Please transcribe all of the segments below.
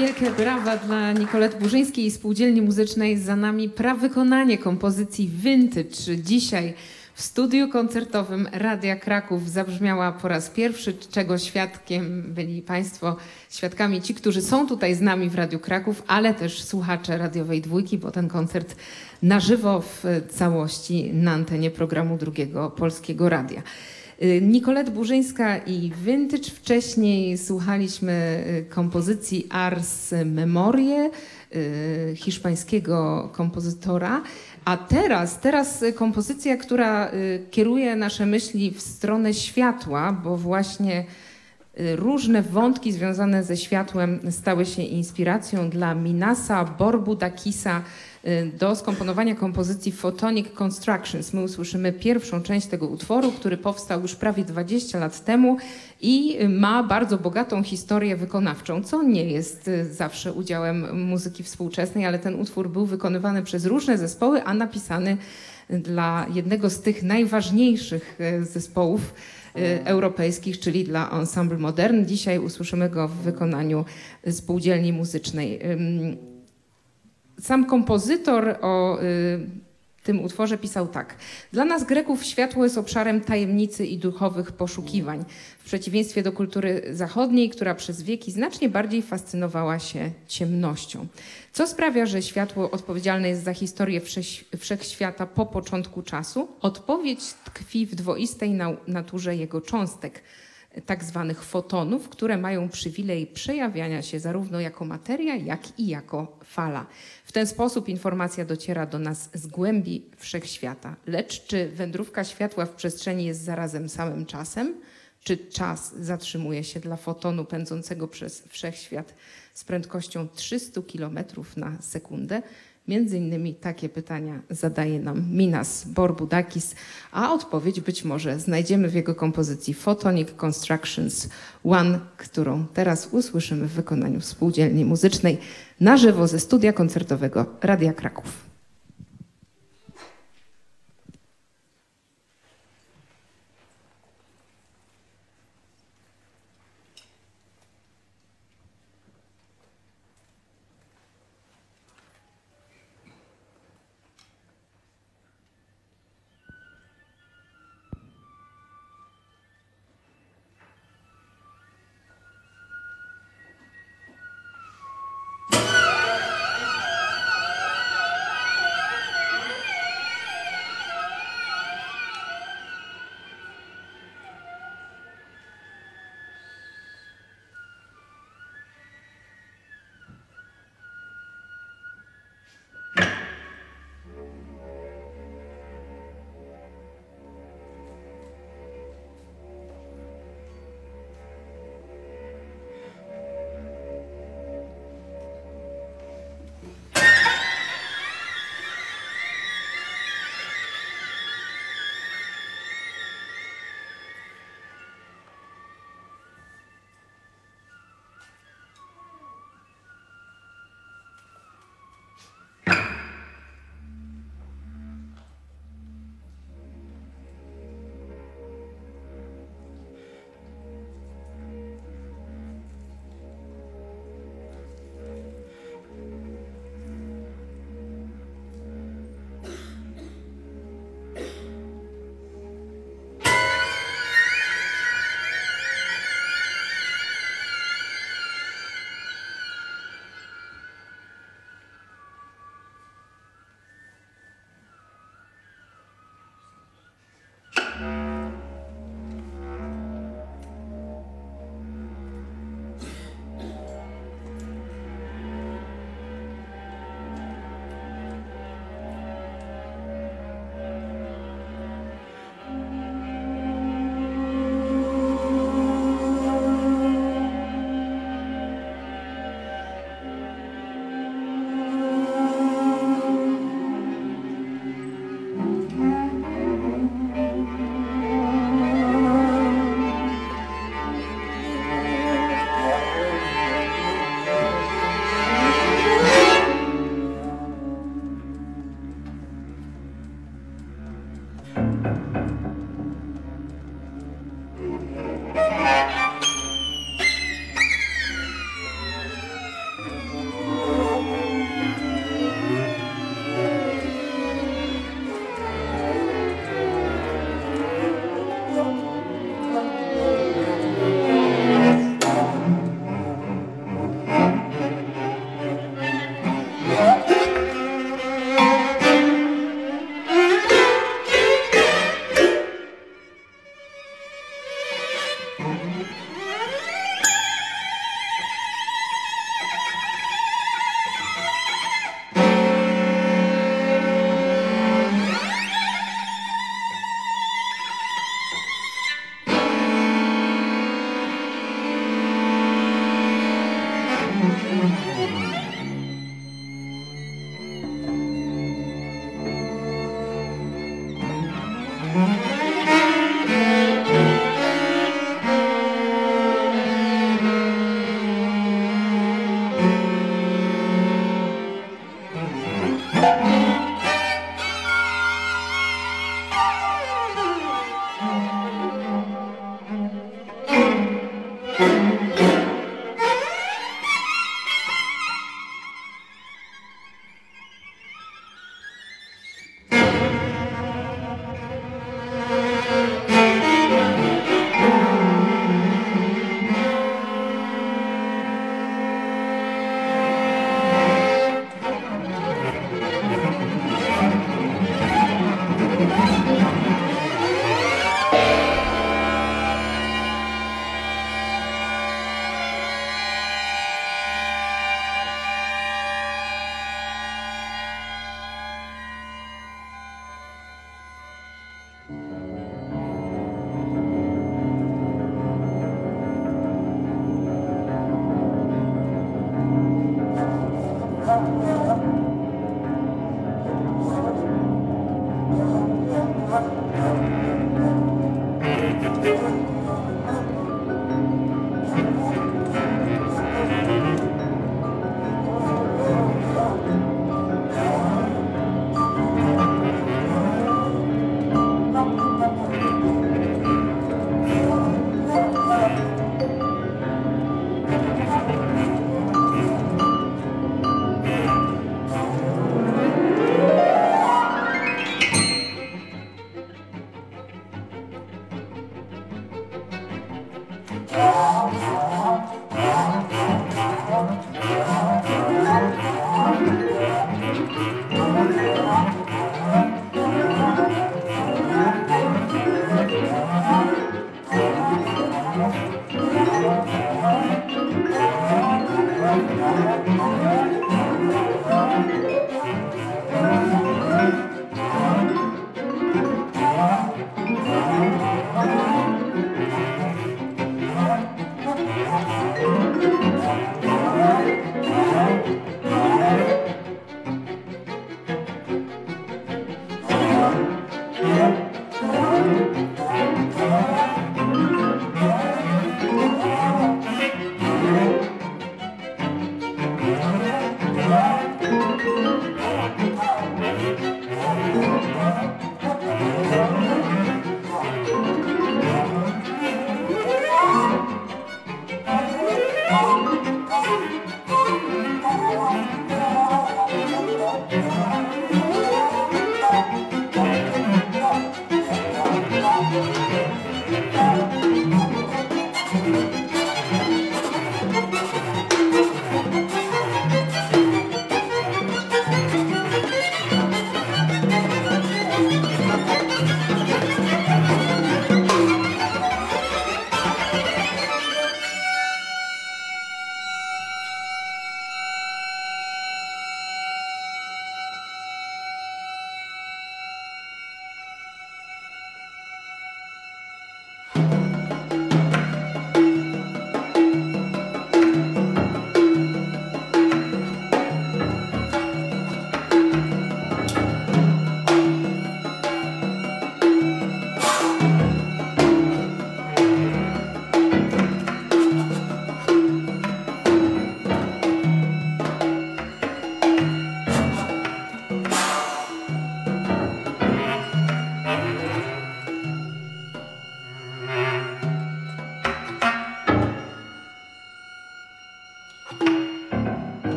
Wielkie brawa dla Nikolety Burzyńskiej i Spółdzielni Muzycznej. Za nami prawykonanie kompozycji Vintage. Dzisiaj w studiu koncertowym Radia Kraków zabrzmiała po raz pierwszy, czego świadkiem byli Państwo, świadkami ci, którzy są tutaj z nami w Radiu Kraków, ale też słuchacze radiowej dwójki, bo ten koncert na żywo w całości na antenie programu drugiego Polskiego Radia. Y, Nicolette Burzyńska i Vintage. Wcześniej słuchaliśmy y, kompozycji Ars Memorie y, hiszpańskiego kompozytora. A teraz, teraz kompozycja, która kieruje nasze myśli w stronę światła, bo właśnie różne wątki związane ze światłem stały się inspiracją dla Minasa Borbudakisa, Y, do skomponowania kompozycji Photonic Constructions. My usłyszymy pierwszą część tego utworu, który powstał już prawie 20 lat temu i ma bardzo bogatą historię wykonawczą, co nie jest y, zawsze udziałem muzyki współczesnej, ale ten utwór był wykonywany przez różne zespoły, a napisany dla jednego z tych najważniejszych y, zespołów europejskich, czyli dla Ensemble Modern. Dzisiaj usłyszymy go w wykonaniu spółdzielni muzycznej. Sam kompozytor o y, tym utworze pisał tak. Dla nas Greków światło jest obszarem tajemnicy i duchowych poszukiwań, w przeciwieństwie do kultury zachodniej, która przez wieki znacznie bardziej fascynowała się ciemnością. Co sprawia, że światło odpowiedzialne jest za historię wszechświata po początku czasu? Odpowiedź tkwi w dwoistej naturze jego cząstek – tak zwanych fotonów, które mają przywilej przejawiania się zarówno jako materia, jak i jako fala. W ten sposób informacja dociera do nas z głębi wszechświata. Lecz czy wędrówka światła w przestrzeni jest zarazem samym czasem? Czy czas zatrzymuje się dla fotonu pędzącego przez wszechświat z prędkością 300 km na sekundę? Między innymi takie pytania zadaje nam Minas Borbudakis, a odpowiedź być może znajdziemy w jego kompozycji Photonic Constructions One, którą teraz usłyszymy w wykonaniu spółdzielni muzycznej na żywo ze studia koncertowego Radia Kraków.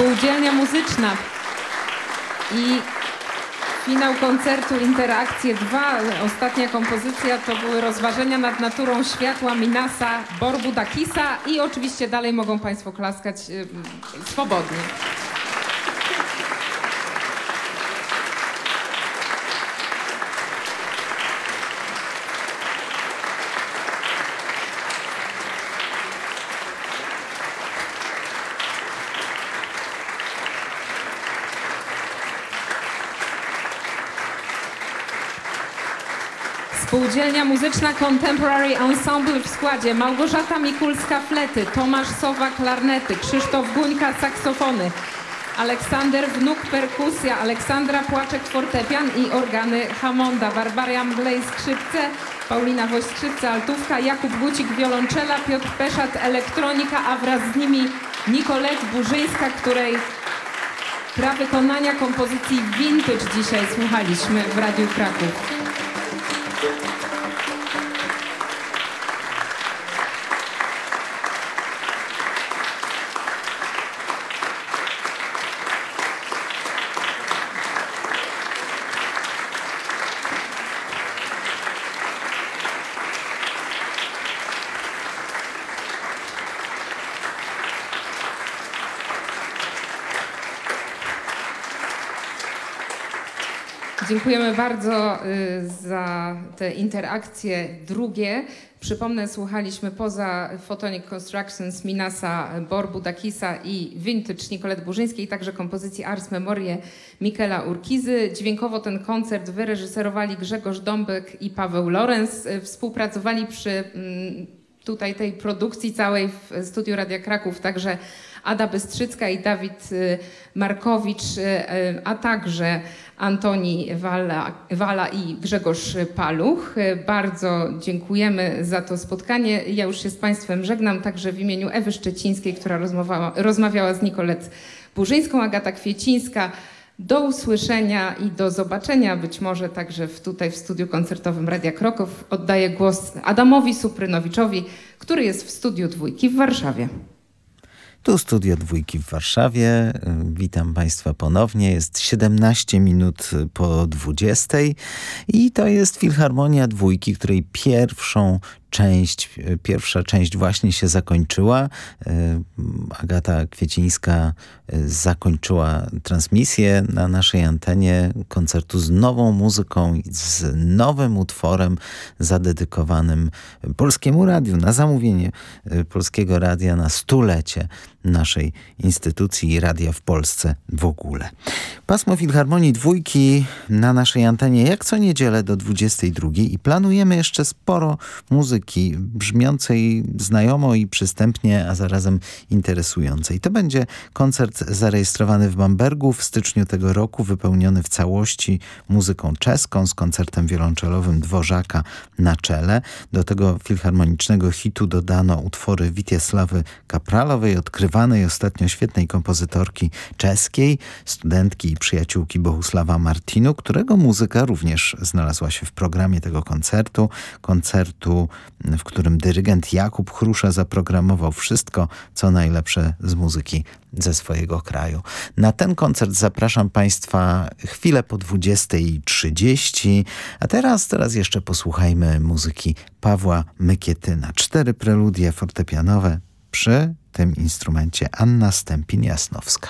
Spółdzielnia Muzyczna i finał koncertu Interakcje 2. Ostatnia kompozycja to były rozważenia nad naturą światła Minasa Borbudakisa i oczywiście dalej mogą Państwo klaskać swobodnie. Spółdzielnia Muzyczna Contemporary Ensemble w składzie Małgorzata Mikulska-Flety, Tomasz Sowa klarnety, Krzysztof Guńka saksofony, Aleksander Wnuk perkusja, Aleksandra Płaczek fortepian i organy Hamonda, Barbara Mglej skrzypce, Paulina Woś skrzypce altówka, Jakub Gucik wiolonczela, Piotr Peszat elektronika, a wraz z nimi Nicolette Burzyńska, której pra wykonania kompozycji Vintage dzisiaj słuchaliśmy w Radiu Kraków. Bardzo y, za te interakcje drugie. Przypomnę, słuchaliśmy poza Photonic Constructions Minasa Borbudakisa i Vintage Nicolette Burzyńskiej, także kompozycji Ars Memorie Mikela Urkizy. Dźwiękowo ten koncert wyreżyserowali Grzegorz Dąbek i Paweł Lorenz. Współpracowali przy mm, tutaj tej produkcji całej w studiu Radia Kraków, także Ada Bystrzycka i Dawid y, Markowicz, a także Antoni Wala, Wala i Grzegorz Paluch. Bardzo dziękujemy za to spotkanie. Ja już się z Państwem żegnam, także w imieniu Ewy Szczecińskiej, która rozmawiała z Nikolet Burzyńską, Agata Kwiecińska. Do usłyszenia i do zobaczenia, być może także w, tutaj w studiu koncertowym Radia Kroków. Oddaję głos Adamowi Suprynowiczowi, który jest w studiu Dwójki w Warszawie. Tu studio dwójki w Warszawie. Witam Państwa ponownie. Jest 17 minut po 20 i to jest Filharmonia Dwójki, której pierwszą część, pierwsza część właśnie się zakończyła. E, Agata Kwiecińska e, zakończyła transmisję na naszej antenie koncertu z nową muzyką, z nowym utworem zadedykowanym Polskiemu Radiu, na zamówienie e, Polskiego Radia na stulecie naszej instytucji i radia w Polsce w ogóle. Pasmo Filharmonii Dwójki na naszej antenie jak co niedzielę do 22 i planujemy jeszcze sporo muzyki brzmiącej znajomo i przystępnie, a zarazem interesującej. To będzie koncert zarejestrowany w Bambergu w styczniu tego roku, wypełniony w całości muzyką czeską z koncertem wiolonczelowym Dworzaka na czele. Do tego filharmonicznego hitu dodano utwory Witieslawy Kapralowej, ostatnio świetnej kompozytorki czeskiej, studentki przyjaciółki Bohusława Martinu, którego muzyka również znalazła się w programie tego koncertu. Koncertu, w którym dyrygent Jakub Chrusza zaprogramował wszystko, co najlepsze z muzyki ze swojego kraju. Na ten koncert zapraszam Państwa chwilę po 20.30, a teraz, teraz jeszcze posłuchajmy muzyki Pawła Mykietyna. Cztery preludie fortepianowe przy tym instrumencie Anna Stępin-Jasnowska.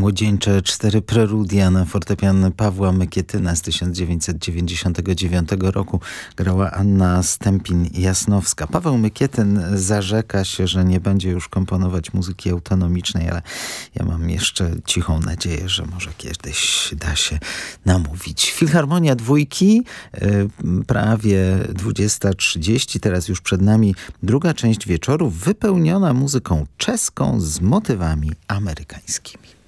Młodzieńcze cztery preludia na fortepian Pawła Mykietyna z 1999 roku grała Anna Stępin-Jasnowska. Paweł Mykietyn zarzeka się, że nie będzie już komponować muzyki autonomicznej, ale ja mam jeszcze cichą nadzieję, że może kiedyś da się namówić. Filharmonia Dwójki, y, prawie 20.30, teraz już przed nami druga część wieczoru, wypełniona muzyką czeską z motywami amerykańskimi.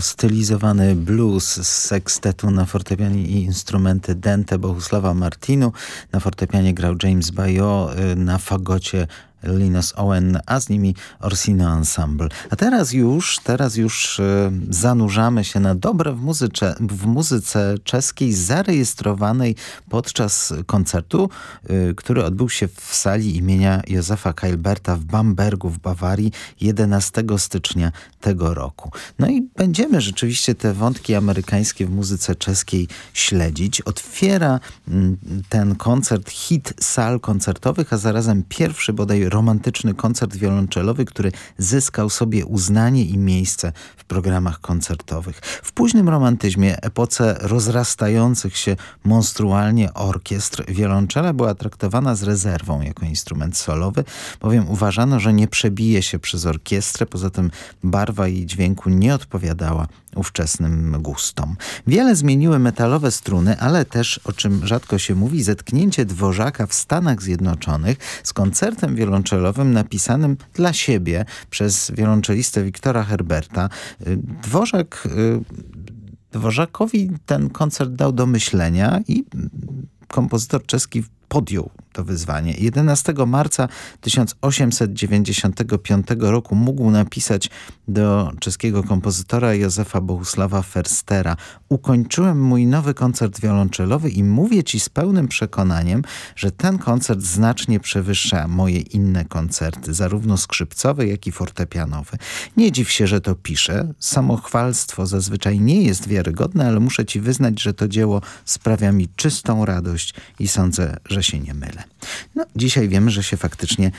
Stylizowany blues z sekstetu na fortepianie i instrumenty Dente Bohusława Martinu. Na fortepianie grał James Bayo, y, na fagocie Linus Owen, a z nimi Orsino Ensemble. A teraz już, teraz już e, zanurzamy się na dobre w, muzyce, w muzyce czeskiej zarejestrowanej podczas koncertu, e, który odbył się w sali imienia Józefa Keilberta w Bambergu w Bawarii 11 stycznia tego roku. No i będziemy rzeczywiście te wątki amerykańskie w muzyce czeskiej śledzić. Otwiera mm, ten koncert hit sal koncertowych, a zarazem pierwszy bodaj romantyczny koncert wiolonczelowy, który zyskał sobie uznanie i miejsce w programach koncertowych. W późnym romantyzmie, epoce rozrastających się monstrualnie orkiestr, wiolonczela była traktowana z rezerwą jako instrument solowy, bowiem uważano, że nie przebije się przez orkiestrę, poza tym barwa jej dźwięku nie odpowiadała ówczesnym gustom. Wiele zmieniły metalowe struny, ale też, o czym rzadko się mówi, zetknięcie Dworzaka w Stanach Zjednoczonych z koncertem wiolonczelowym napisanym dla siebie przez wiolonczelistę Wiktora Herberta. Dworzak y, Dworzakowi ten koncert dał do myślenia i kompozytor czeski podjął to wyzwanie. 11 marca 1895 roku mógł napisać do czeskiego kompozytora Józefa Bohusława Ferstera Ukończyłem mój nowy koncert wiolonczelowy i mówię ci z pełnym przekonaniem, że ten koncert znacznie przewyższa moje inne koncerty, zarówno skrzypcowe, jak i fortepianowe. Nie dziw się, że to piszę. Samochwalstwo zazwyczaj nie jest wiarygodne, ale muszę ci wyznać, że to dzieło sprawia mi czystą radość i sądzę, że się nie mylę. No, dzisiaj wiemy, że się faktycznie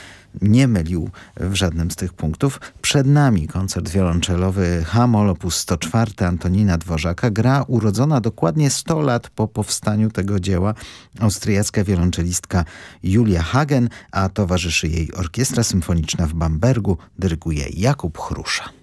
nie mylił w żadnym z tych punktów. Przed nami koncert wiolonczelowy Hamol op. 104 Antonina Dworzaka. Gra urodzona dokładnie 100 lat po powstaniu tego dzieła. Austriacka wiolonczelistka Julia Hagen, a towarzyszy jej Orkiestra Symfoniczna w Bambergu. Dyryguje Jakub Chrusza.